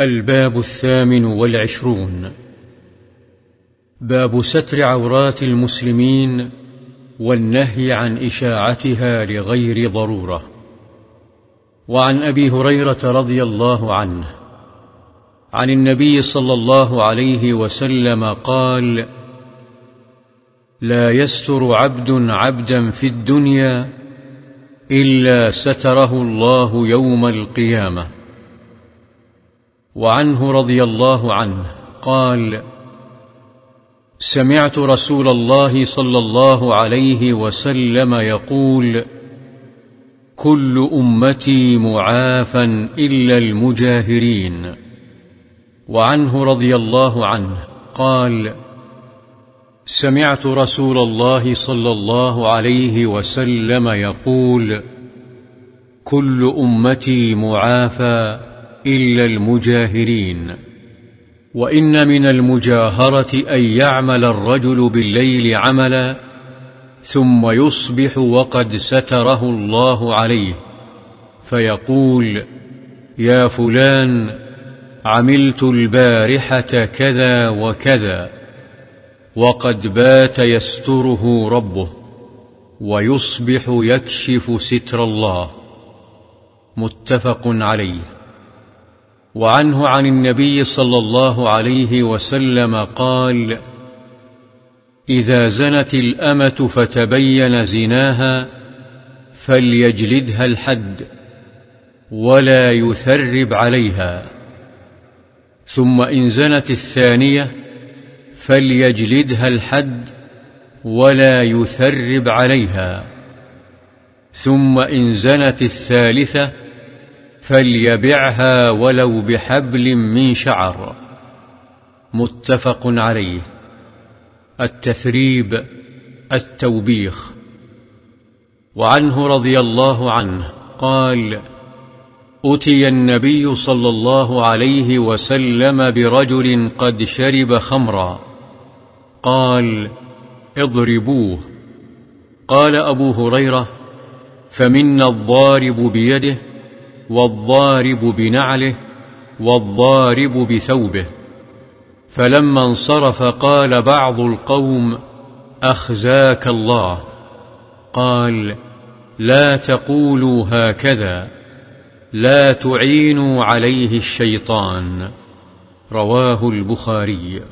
الباب الثامن والعشرون. باب ستر عورات المسلمين والنهي عن إشاعتها لغير ضرورة. وعن أبي هريرة رضي الله عنه. عن النبي صلى الله عليه وسلم قال لا يستر عبد عبدا في الدنيا إلا ستره الله يوم القيامة. وعنه رضي الله عنه قال سمعت رسول الله صلى الله عليه وسلم يقول كل أمتي معافا إلا المجاهرين. وعنه رضي الله عنه قال سمعت رسول الله صلى الله عليه وسلم يقول كل أمتي معافى إلا المجاهرين. وإن من المجاهرة أن يعمل الرجل بالليل عملا ثم يصبح وقد ستره الله عليه فيقول يا فلان عملت البارحة كذا وكذا وقد بات يستره ربه ويصبح يكشف ستر الله. متفق عليه. وعنه عن النبي صلى الله عليه وسلم قال إذا زنت الأمة فتبين زناها فليجلدها الحد ولا يثرب عليها. ثم إن زنت الثانية فليجلدها الحد ولا يثرب عليها. ثم إن زنت الثالثة فليبعها ولو بحبل من شعر. متفق عليه. التثريب التوبيخ. وعنه رضي الله عنه قال أتي النبي صلى الله عليه وسلم برجل قد شرب خمرا. قال اضربوه. قال أبو هريرة فمنا الضارب بيده والضارب بنعله والضارب بثوبه. فلما انصرف قال بعض القوم أخزاك الله. قال لا تقولوا هكذا لا تعينوا عليه الشيطان. رواه البخاري.